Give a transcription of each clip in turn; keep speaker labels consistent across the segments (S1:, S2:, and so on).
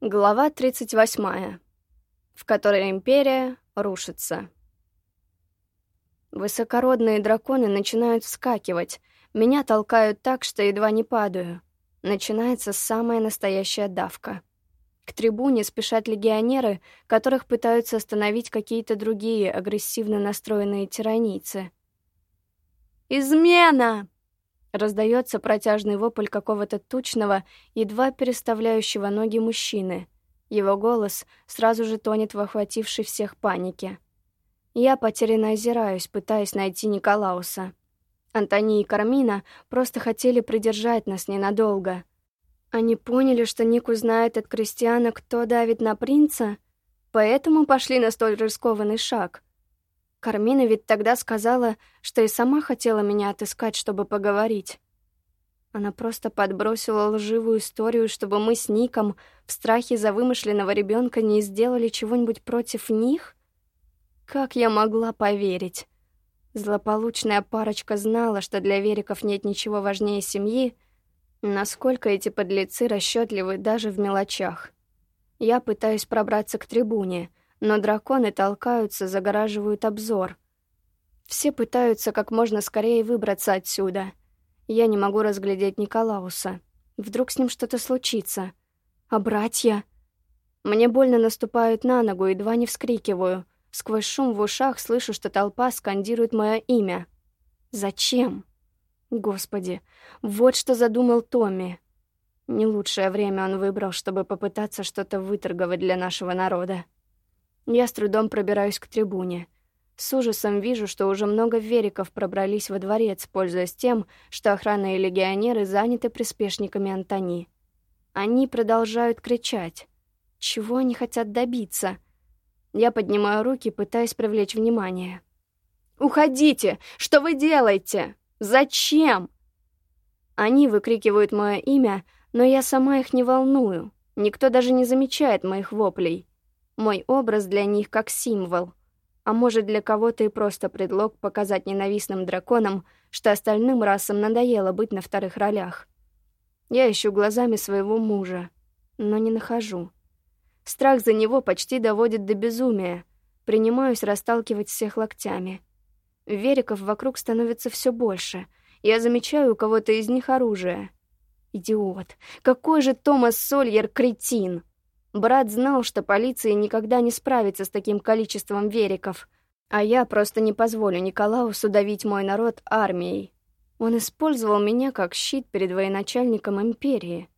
S1: Глава 38, в которой империя рушится. Высокородные драконы начинают вскакивать, меня толкают так, что едва не падаю. Начинается самая настоящая давка. К трибуне спешат легионеры, которых пытаются остановить какие-то другие агрессивно настроенные тиранийцы. «Измена!» Раздается протяжный вопль какого-то тучного, едва переставляющего ноги мужчины. Его голос сразу же тонет в охватившей всех панике. Я потерянно озираюсь, пытаясь найти Николауса. Антони и Кармина просто хотели придержать нас ненадолго. Они поняли, что Ник узнает от Кристиана, кто давит на принца, поэтому пошли на столь рискованный шаг — Кармина ведь тогда сказала, что и сама хотела меня отыскать, чтобы поговорить. Она просто подбросила лживую историю, чтобы мы с Ником в страхе за вымышленного ребенка не сделали чего-нибудь против них? Как я могла поверить? Злополучная парочка знала, что для Вериков нет ничего важнее семьи, насколько эти подлецы расчетливы даже в мелочах. Я пытаюсь пробраться к трибуне — но драконы толкаются, загораживают обзор. Все пытаются как можно скорее выбраться отсюда. Я не могу разглядеть Николауса. Вдруг с ним что-то случится. А братья? Мне больно наступают на ногу, едва не вскрикиваю. Сквозь шум в ушах слышу, что толпа скандирует мое имя. Зачем? Господи, вот что задумал Томми. Не лучшее время он выбрал, чтобы попытаться что-то выторговать для нашего народа. Я с трудом пробираюсь к трибуне. С ужасом вижу, что уже много вериков пробрались во дворец, пользуясь тем, что охрана и легионеры заняты приспешниками Антони. Они продолжают кричать. Чего они хотят добиться? Я поднимаю руки, пытаясь привлечь внимание. «Уходите! Что вы делаете? Зачем?» Они выкрикивают мое имя, но я сама их не волную. Никто даже не замечает моих воплей. Мой образ для них как символ. А может, для кого-то и просто предлог показать ненавистным драконам, что остальным расам надоело быть на вторых ролях. Я ищу глазами своего мужа, но не нахожу. Страх за него почти доводит до безумия. Принимаюсь расталкивать всех локтями. Вериков вокруг становится все больше. Я замечаю у кого-то из них оружие. Идиот. Какой же Томас Сольер кретин! Брат знал, что полиция никогда не справится с таким количеством вериков, а я просто не позволю Николаусу давить мой народ армией. Он использовал меня как щит перед военачальником империи.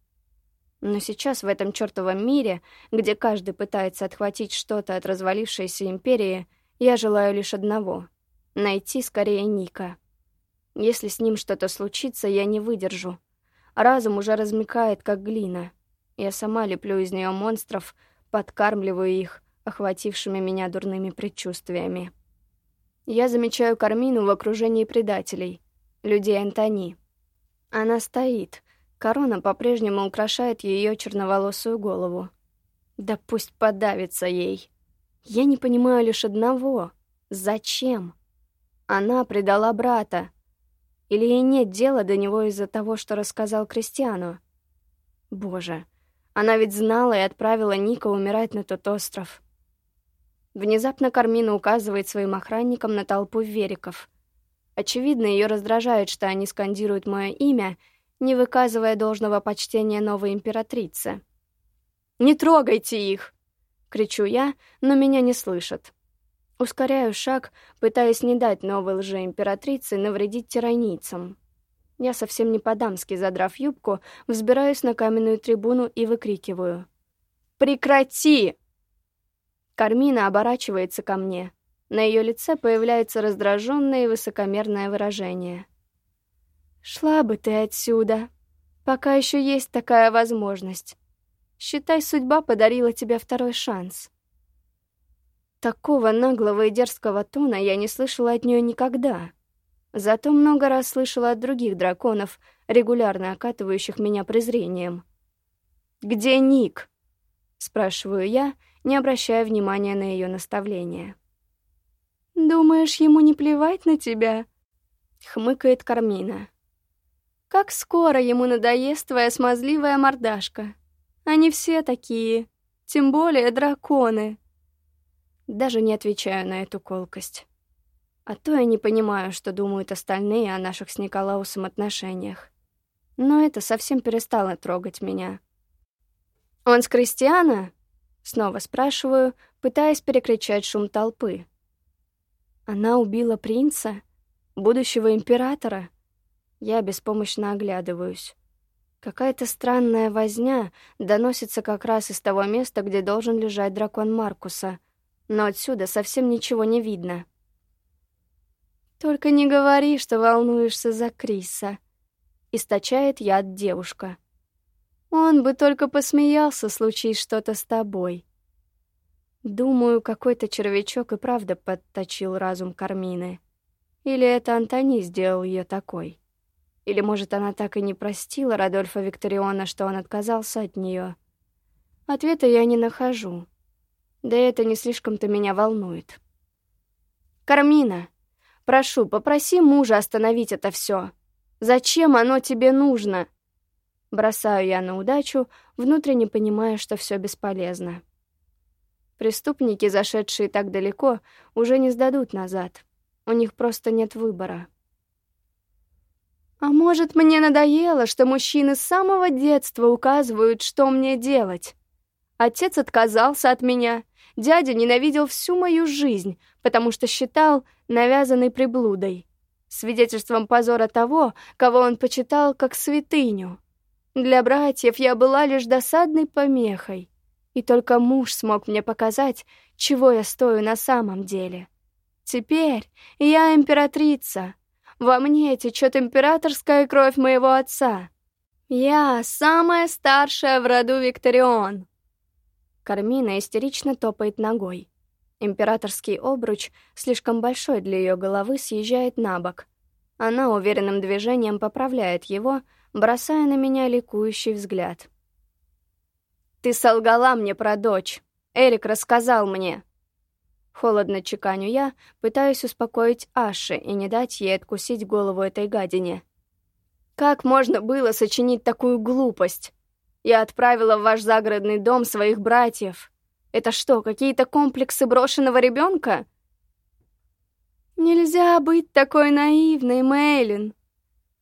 S1: Но сейчас в этом чертовом мире, где каждый пытается отхватить что-то от развалившейся империи, я желаю лишь одного — найти скорее Ника. Если с ним что-то случится, я не выдержу. Разум уже размекает, как глина — я сама леплю из нее монстров, подкармливаю их, охватившими меня дурными предчувствиями. Я замечаю Кармину в окружении предателей, людей Антони. Она стоит. Корона по-прежнему украшает ее черноволосую голову. Да пусть подавится ей. Я не понимаю лишь одного. Зачем? Она предала брата. Или ей нет дела до него из-за того, что рассказал Кристиану? Боже, она ведь знала и отправила Ника умирать на тот остров. Внезапно Кармина указывает своим охранникам на толпу вериков. Очевидно, ее раздражает, что они скандируют мое имя, не выказывая должного почтения новой императрице. «Не трогайте их!» — кричу я, но меня не слышат. Ускоряю шаг, пытаясь не дать новой лжеимператрице навредить тиранийцам. Я совсем не по-дамски, задрав юбку, взбираюсь на каменную трибуну и выкрикиваю. «Прекрати!» Кармина оборачивается ко мне. На ее лице появляется раздраженное и высокомерное выражение. «Шла бы ты отсюда, пока еще есть такая возможность. Считай, судьба подарила тебе второй шанс». Такого наглого и дерзкого тона я не слышала от нее никогда. Зато много раз слышала от других драконов, регулярно окатывающих меня презрением. «Где Ник?» — спрашиваю я, не обращая внимания на ее наставление. «Думаешь, ему не плевать на тебя?» — хмыкает Кармина. «Как скоро ему надоест твоя смазливая мордашка? Они все такие. Тем более драконы. Даже не отвечаю на эту колкость. А то я не понимаю, что думают остальные о наших с Николаусом отношениях. Но это совсем перестало трогать меня. «Он с Кристиана?» Снова спрашиваю, пытаясь перекричать шум толпы. Она убила принца? Будущего императора? Я беспомощно оглядываюсь. Какая-то странная возня доносится как раз из того места, где должен лежать дракон Маркуса, но отсюда совсем ничего не видно. «Только не говори, что волнуешься за Криса», — источает яд девушка. «Он бы только посмеялся, случись что-то с тобой». Думаю, какой-то червячок и правда подточил разум Кармины. Или это Антони сделал ее такой. Или, может, она так и не простила Радольфа Викториона, что он отказался от нее. Ответа я не нахожу. Да это не слишком-то меня волнует. «Кармина, прошу, попроси мужа остановить это все. Зачем оно тебе нужно?» Бросаю я на удачу, внутренне понимая, что все бесполезно. Преступники, зашедшие так далеко, уже не сдадут назад. У них просто нет выбора. А может, мне надоело, что мужчины с самого детства указывают, что мне делать? Отец отказался от меня, дядя ненавидел всю мою жизнь, потому что считал навязанной приблудой, свидетельством позора того, кого он почитал как святыню. Для братьев я была лишь досадной помехой. И только муж смог мне показать, чего я стою на самом деле. Теперь я императрица. Во мне течет императорская кровь моего отца. Я самая старшая в роду Викторион. Кармина истерично топает ногой. Императорский обруч, слишком большой для ее головы, съезжает на бок. Она уверенным движением поправляет его, бросая на меня ликующий взгляд. «Ты солгала мне про дочь. Эрик рассказал мне». Холодно чеканю я, пытаюсь успокоить Аши и не дать ей откусить голову этой гадине. «Как можно было сочинить такую глупость? Я отправила в ваш загородный дом своих братьев. Это что, какие-то комплексы брошенного ребенка?» «Нельзя быть такой наивной, Мейлин!»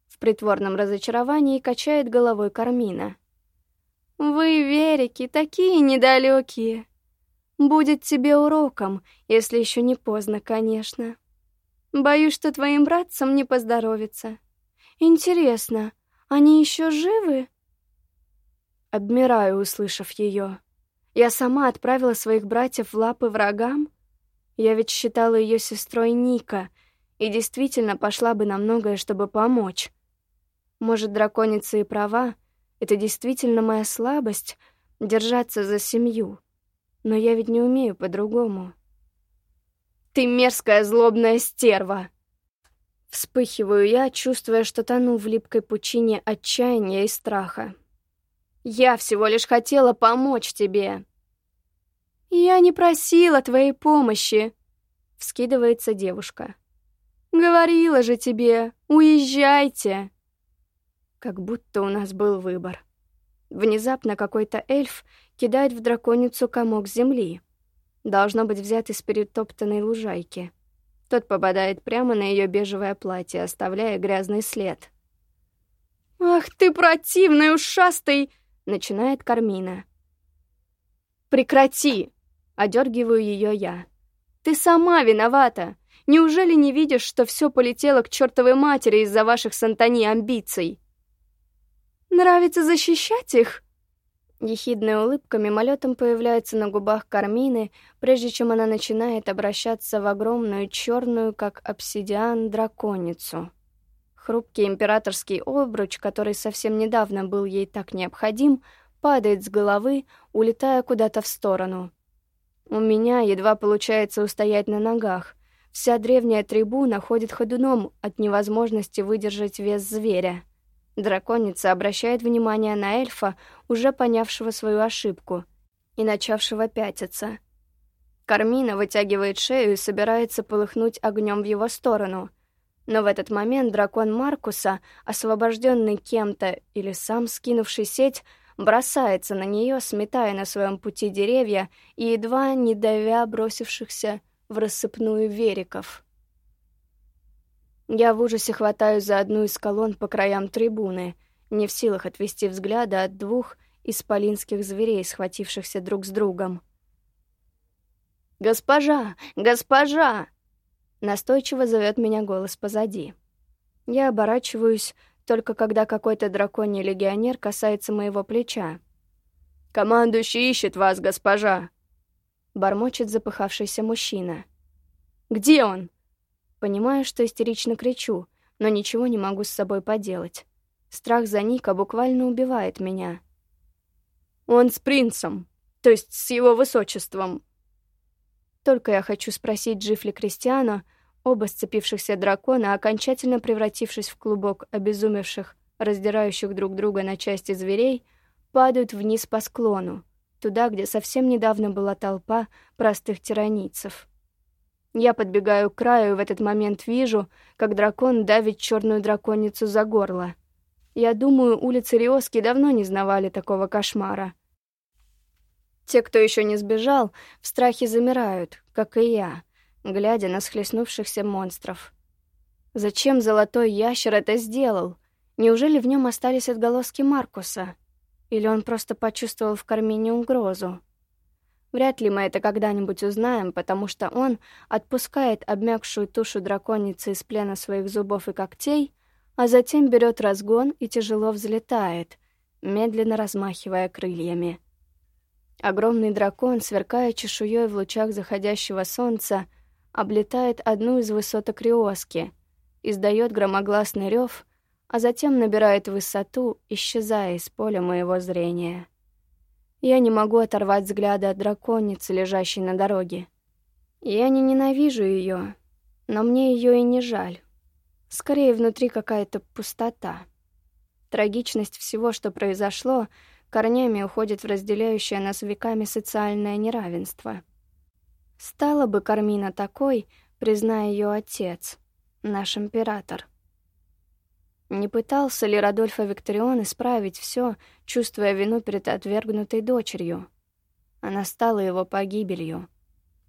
S1: В притворном разочаровании качает головой Кармина. Вы, Верики, такие недалекие. Будет тебе уроком, если еще не поздно, конечно. Боюсь, что твоим братцам не поздоровится. Интересно, они еще живы? Обмираю, услышав ее. Я сама отправила своих братьев в лапы врагам? Я ведь считала ее сестрой Ника и действительно пошла бы на многое, чтобы помочь. Может, драконица и права, это действительно моя слабость — держаться за семью. Но я ведь не умею по-другому. «Ты мерзкая злобная стерва!» Вспыхиваю я, чувствуя, что тону в липкой пучине отчаяния и страха. «Я всего лишь хотела помочь тебе!» «Я не просила твоей помощи!» — вскидывается девушка. «Говорила же тебе, уезжайте!» Как будто у нас был выбор. Внезапно какой-то эльф кидает в драконицу комок земли. Должно быть взят из перетоптанной лужайки. Тот попадает прямо на ее бежевое платье, оставляя грязный след. «Ах ты противный, ушастый!» — начинает Кармина. «Прекрати!» — одергиваю ее я. «Ты сама виновата! Неужели не видишь, что все полетело к чертовой матери из-за ваших сантани амбиций?» Нравится защищать их?» Ехидная улыбка мимолетом появляется на губах Кармины, прежде чем она начинает обращаться в огромную черную, как обсидиан, драконицу. Хрупкий императорский обруч, который совсем недавно был ей так необходим, падает с головы, улетая куда-то в сторону. У меня едва получается устоять на ногах. Вся древняя трибуна ходит ходуном от невозможности выдержать вес зверя. Драконица обращает внимание на эльфа, уже понявшего свою ошибку и начавшего пятиться. Кармина вытягивает шею и собирается полыхнуть огнем в его сторону. Но в этот момент дракон Маркуса, освобожденный кем-то или сам скинувший сеть, бросается на нее, сметая на своем пути деревья и едва не давя бросившихся в рассыпную вериков. Я в ужасе хватаюсь за одну из колонн по краям трибуны, не в силах отвести взгляда от двух исполинских зверей, схватившихся друг с другом. «Госпожа! Госпожа!» Настойчиво зовет меня голос позади. Я оборачиваюсь, только когда какой-то драконий легионер касается моего плеча. «Командующий ищет вас, госпожа!» Бормочет запыхавшийся мужчина. «Где он?» Понимаю, что истерично кричу, но ничего не могу с собой поделать. Страх за Ника буквально убивает меня. «Он с принцем, то есть с его высочеством», только я хочу спросить Джифли Кристиана, оба сцепившихся дракона, окончательно превратившись в клубок обезумевших, раздирающих друг друга на части зверей, падают вниз по склону, туда, где совсем недавно была толпа простых тиранийцев. Я подбегаю к краю и в этот момент вижу, как дракон давит черную драконицу за горло. Я думаю, улицы Риоски давно не знавали такого кошмара. Те, кто еще не сбежал, в страхе замирают, как и я, глядя на схлестнувшихся монстров. Зачем золотой ящер это сделал? Неужели в нем остались отголоски Маркуса? Или он просто почувствовал в кармине угрозу? Вряд ли мы это когда-нибудь узнаем, потому что он отпускает обмякшую тушу драконицы из плена своих зубов и когтей, а затем берет разгон и тяжело взлетает, медленно размахивая крыльями. Огромный дракон, сверкая чешуей в лучах заходящего солнца, облетает одну из высоток Риоски, издает громогласный рев, а затем набирает высоту, исчезая из поля моего зрения. Я не могу оторвать взгляда от драконицы, лежащей на дороге. Я не ненавижу ее, но мне ее и не жаль. Скорее, внутри какая-то пустота. Трагичность всего, что произошло, корнями уходит в разделяющее нас веками социальное неравенство. Стала бы Кармина такой, призная ее отец, наш император. Не пытался ли Радольфо Викторион исправить все, чувствуя вину перед отвергнутой дочерью? Она стала его погибелью.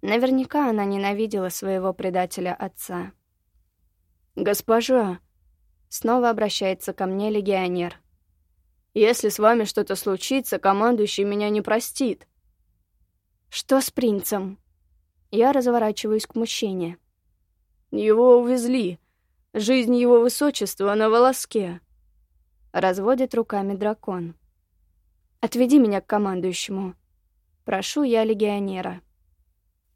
S1: Наверняка она ненавидела своего предателя отца. «Госпожа!» Снова обращается ко мне легионер. Если с вами что-то случится, командующий меня не простит». «Что с принцем?» Я разворачиваюсь к мужчине. «Его увезли. Жизнь его высочества на волоске». Разводит руками дракон. «Отведи меня к командующему». Прошу я легионера.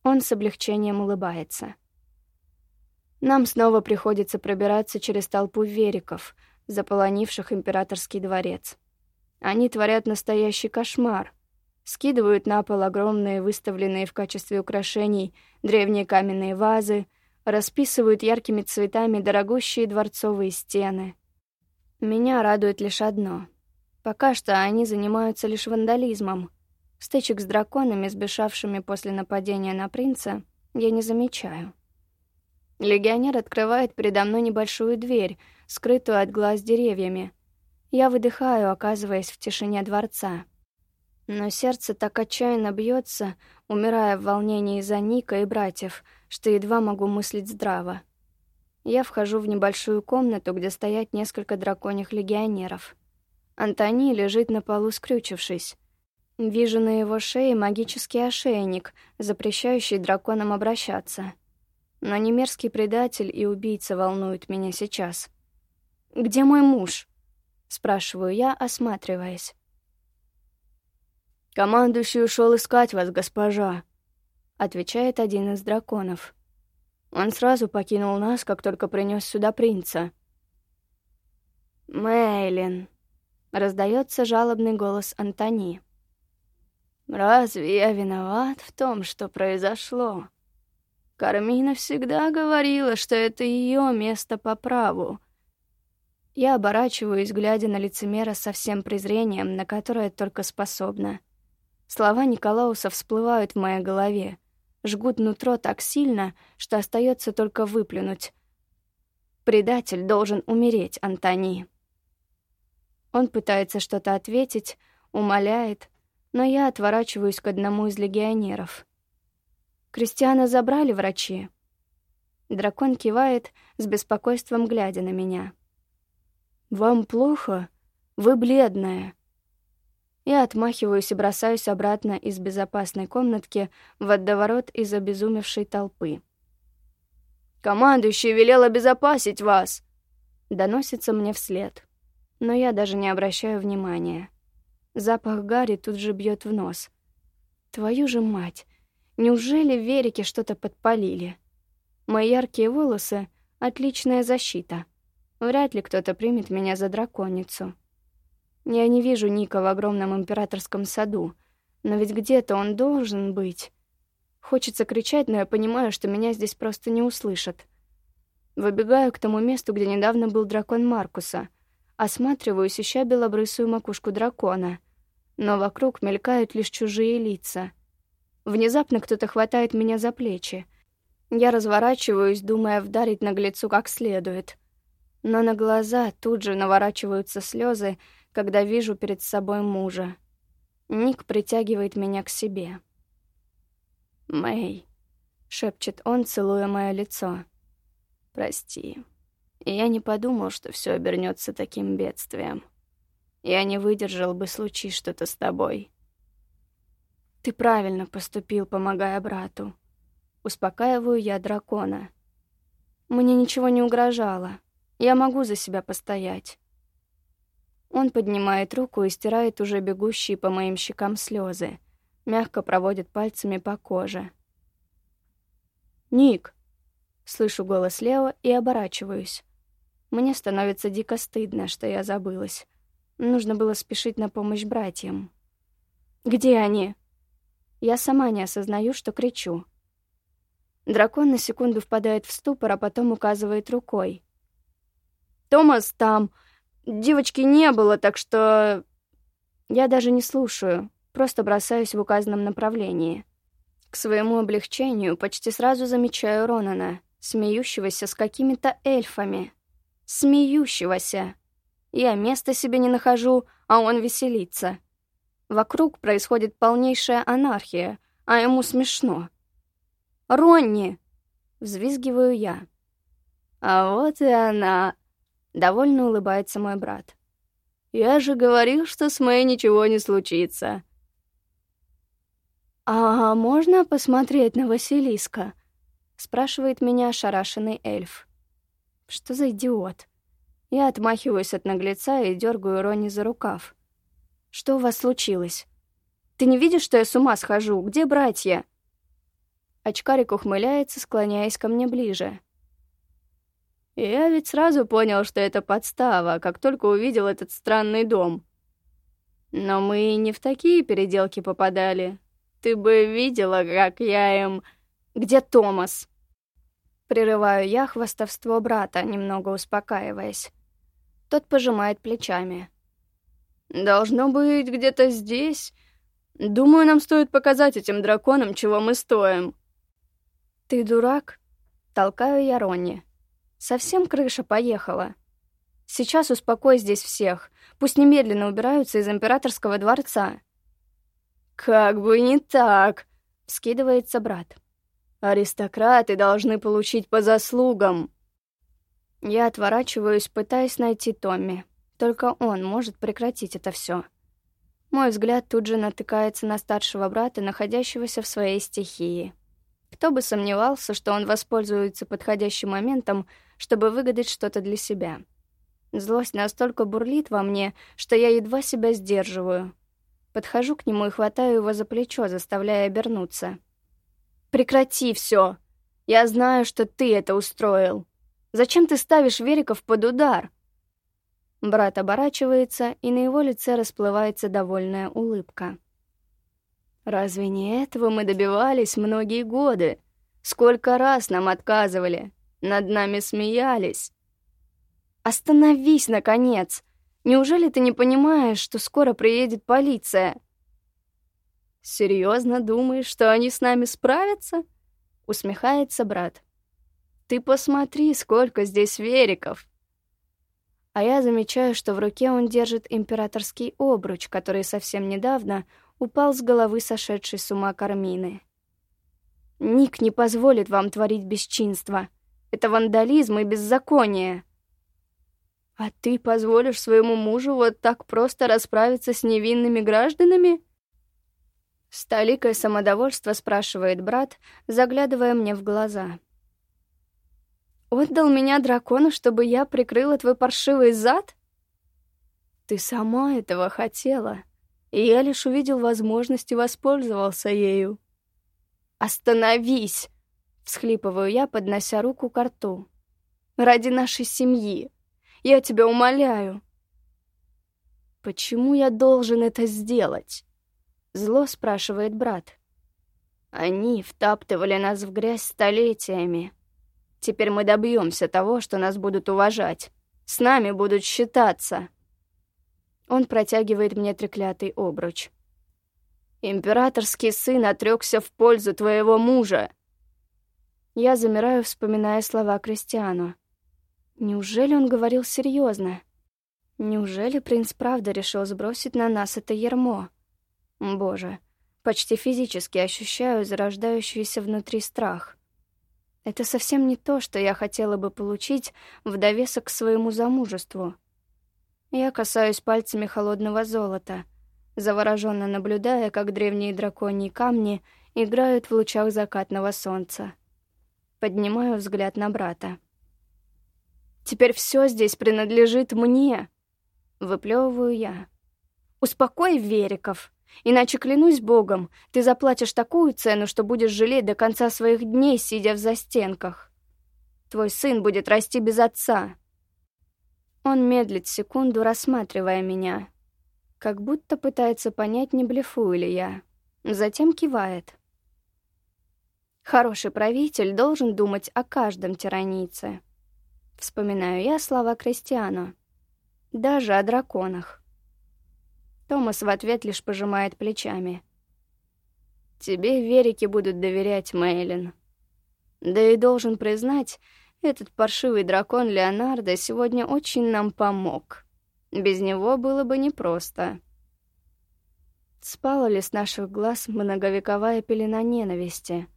S1: Он с облегчением улыбается. Нам снова приходится пробираться через толпу вериков, заполонивших императорский дворец. Они творят настоящий кошмар. Скидывают на пол огромные выставленные в качестве украшений древние каменные вазы, расписывают яркими цветами дорогущие дворцовые стены. Меня радует лишь одно. Пока что они занимаются лишь вандализмом. Стычек с драконами, сбежавшими после нападения на принца, я не замечаю. Легионер открывает передо мной небольшую дверь, скрытую от глаз деревьями — я выдыхаю, оказываясь в тишине дворца. Но сердце так отчаянно бьется, умирая в волнении за Ника и братьев, что едва могу мыслить здраво. Я вхожу в небольшую комнату, где стоят несколько драконьих легионеров. Антони лежит на полу, скрючившись. Вижу на его шее магический ошейник, запрещающий драконам обращаться. Но не мерзкий предатель и убийца волнуют меня сейчас. «Где мой муж?» Спрашиваю я, осматриваясь. «Командующий ушел искать вас, госпожа», — отвечает один из драконов. «Он сразу покинул нас, как только принес сюда принца». «Мэйлин», — раздается жалобный голос Антони. «Разве я виноват в том, что произошло? Кармина всегда говорила, что это ее место по праву, я оборачиваюсь, глядя на лицемера со всем презрением, на которое только способна. Слова Николауса всплывают в моей голове, жгут нутро так сильно, что остается только выплюнуть. Предатель должен умереть, Антони. Он пытается что-то ответить, умоляет, но я отворачиваюсь к одному из легионеров. «Кристиана забрали врачи?» Дракон кивает, с беспокойством глядя на меня. «Вам плохо? Вы бледная». Я отмахиваюсь и бросаюсь обратно из безопасной комнатки в водоворот из обезумевшей толпы.
S2: «Командующий велел обезопасить вас!»
S1: Доносится мне вслед. Но я даже не обращаю внимания. Запах Гарри тут же бьет в нос. Твою же мать! Неужели в Верике что-то подпалили? Мои яркие волосы — отличная защита. Вряд ли кто-то примет меня за драконицу. Я не вижу Ника в огромном императорском саду, но ведь где-то он должен быть. Хочется кричать, но я понимаю, что меня здесь просто не услышат. Выбегаю к тому месту, где недавно был дракон Маркуса. Осматриваюсь, ища белобрысую макушку дракона. Но вокруг мелькают лишь чужие лица. Внезапно кто-то хватает меня за плечи. Я разворачиваюсь, думая вдарить наглецу как следует. Но на глаза тут же наворачиваются слезы, когда вижу перед собой мужа. Ник притягивает меня к себе.
S2: «Мэй», — шепчет он, целуя мое лицо. «Прости. Я не подумал, что все обернется таким бедствием. Я не выдержал бы, случись что-то с тобой».
S1: «Ты правильно поступил, помогая брату». Успокаиваю я дракона. «Мне ничего не угрожало. Я могу за себя постоять». Он поднимает руку и стирает уже бегущие по моим щекам слезы, мягко проводит пальцами по коже. «Ник!» Слышу голос Лео и оборачиваюсь. Мне становится дико стыдно, что я забылась. Нужно было спешить на помощь братьям. «Где они?» Я сама не осознаю, что кричу. Дракон на секунду впадает в ступор, а потом указывает рукой.
S2: «Томас там! Девочки не было, так что...»
S1: Я даже не слушаю, просто бросаюсь в указанном направлении. К своему облегчению почти сразу замечаю Ронана — смеющегося с какими-то эльфами. Смеющегося. Я места себе не нахожу, а он веселится. Вокруг происходит полнейшая анархия, а ему смешно. «Ронни!» — взвизгиваю я.
S2: «А вот и она!» — довольно улыбается мой брат. «Я же говорил, что с Мэй ничего не случится».
S1: «А можно посмотреть на Василиска?» спрашивает меня ошарашенный эльф. Что за идиот? Я отмахиваюсь от наглеца и дергаю Рони за рукав. Что у вас случилось? Ты не видишь, что я с ума схожу? Где братья? Очкарик ухмыляется, склоняясь ко мне ближе.
S2: Я ведь сразу понял, что это подстава, как только увидел этот странный дом. Но мы не в такие переделки попадали. Ты бы видела, как я им...
S1: Где Томас?» Прерываю я хвастовство брата, немного успокаиваясь. Тот пожимает плечами.
S2: «Должно быть где-то здесь. Думаю, нам стоит показать этим драконам, чего мы стоим».
S1: «Ты дурак?» Толкаю я Ронни. «Совсем крыша поехала. Сейчас успокой здесь всех. Пусть немедленно убираются из императорского дворца».
S2: «Как бы не так!» — вскидывается брат. Аристократы должны получить по заслугам.
S1: Я отворачиваюсь, пытаясь найти Томми. Только он может прекратить это все. Мой взгляд тут же натыкается на старшего брата, находящегося в своей стихии. Кто бы сомневался, что он воспользуется подходящим моментом, чтобы выгадать что-то для себя. Злость настолько бурлит во мне, что я едва себя сдерживаю. Подхожу к нему и хватаю его за плечо, заставляя обернуться. Прекрати все. Я знаю, что ты это устроил. Зачем ты ставишь Вериков под удар?» Брат оборачивается, и на его лице расплывается довольная улыбка. «Разве не этого мы добивались многие годы? Сколько раз нам отказывали, над нами смеялись?» «Остановись, наконец! Неужели ты не понимаешь, что скоро приедет полиция?»
S2: «Серьезно думаешь, что они с нами справятся?» — усмехается брат. «Ты посмотри, сколько здесь вериков!»
S1: а я замечаю, что в руке он держит императорский обруч, который совсем недавно упал с головы сошедшей с ума Кармины. «Ник не позволит вам творить бесчинство. Это вандализм и беззаконие». «А ты позволишь своему мужу вот так просто расправиться с невинными гражданами?» С толикой самодовольства спрашивает брат, заглядывая мне в глаза. Отдал меня дракону, чтобы я прикрыла твой паршивый зад? Ты сама этого хотела, и я лишь увидел возможность и воспользовался ею. «Остановись!» — всхлипываю я, поднося руку к рту. «Ради нашей семьи! Я тебя умоляю!» «Почему я должен это сделать?» — зло спрашивает брат. «Они втаптывали нас в грязь столетиями. Теперь мы добьемся того, что нас будут уважать. С нами будут считаться. Он протягивает мне треклятый обруч. Императорский сын отрекся в пользу твоего мужа. Я замираю, вспоминая слова Кристиану. Неужели он говорил серьезно? Неужели принц правда решил сбросить на нас это ермо? Боже, почти физически ощущаю зарождающийся внутри страх. Это совсем не то, что я хотела бы получить в довесок к своему замужеству. Я касаюсь пальцами холодного золота, завороженно наблюдая, как древние драконьи камни играют в лучах закатного солнца. Поднимаю взгляд на брата. «Теперь все здесь принадлежит мне!» Выплевываю я. «Успокой Вериков!» Иначе, клянусь богом, ты заплатишь такую цену, что будешь жалеть до конца своих дней, сидя в застенках. Твой сын будет расти без отца. Он медлит секунду, рассматривая меня. Как будто пытается понять, не блефую ли я. Затем кивает. Хороший правитель должен думать о каждом тиранице. Вспоминаю я слова Кристиану. Даже о драконах. Томас в ответ лишь пожимает плечами. «Тебе верики будут доверять, Мейлин. Да и должен признать, этот паршивый дракон Леонардо сегодня очень нам помог. Без него было бы непросто». Спала ли с наших глаз многовековая пелена ненависти?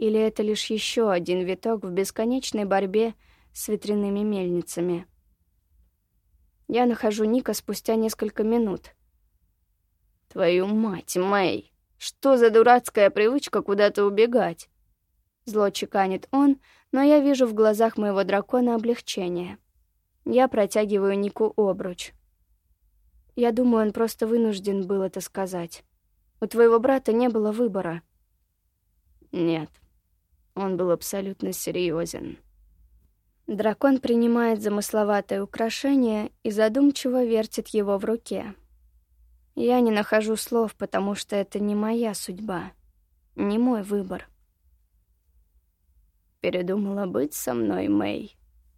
S1: Или это лишь еще один виток в бесконечной борьбе с ветряными мельницами? Я нахожу Ника спустя несколько минут — Твою мать, Мэй, что за дурацкая привычка куда-то убегать? Зло чеканит он, но я вижу в глазах моего дракона облегчение. Я протягиваю Нику обруч. Я думаю, он просто вынужден был это сказать. У твоего брата не было выбора. Нет, он был абсолютно серьезен. Дракон принимает замысловатое украшение и задумчиво вертит его в руке. Я не нахожу слов, потому что это не моя судьба, не мой выбор. «Передумала быть со мной, Мэй?»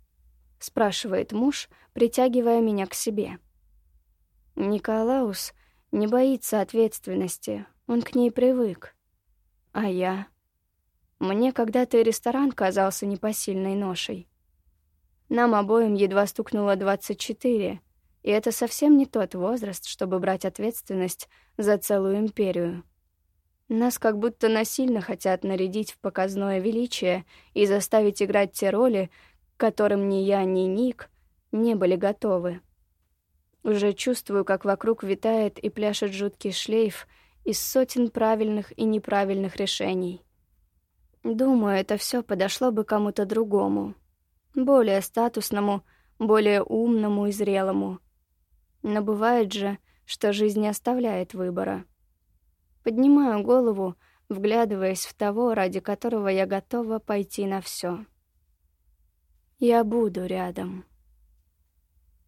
S1: — спрашивает муж, притягивая меня к себе. Николаус не боится ответственности, он к ней привык. А я... Мне когда-то и ресторан казался непосильной ношей. Нам обоим едва стукнуло двадцать четыре — и это совсем не тот возраст, чтобы брать ответственность за целую империю. Нас как будто насильно хотят нарядить в показное величие и заставить играть те роли, которым ни я, ни Ник не были готовы. Уже чувствую, как вокруг витает и пляшет жуткий шлейф из сотен правильных и неправильных решений. Думаю, это все подошло бы кому-то другому, более статусному, более умному и зрелому — но бывает же, что жизнь не оставляет выбора. Поднимаю голову, вглядываясь в того, ради которого я готова пойти на все. Я буду рядом.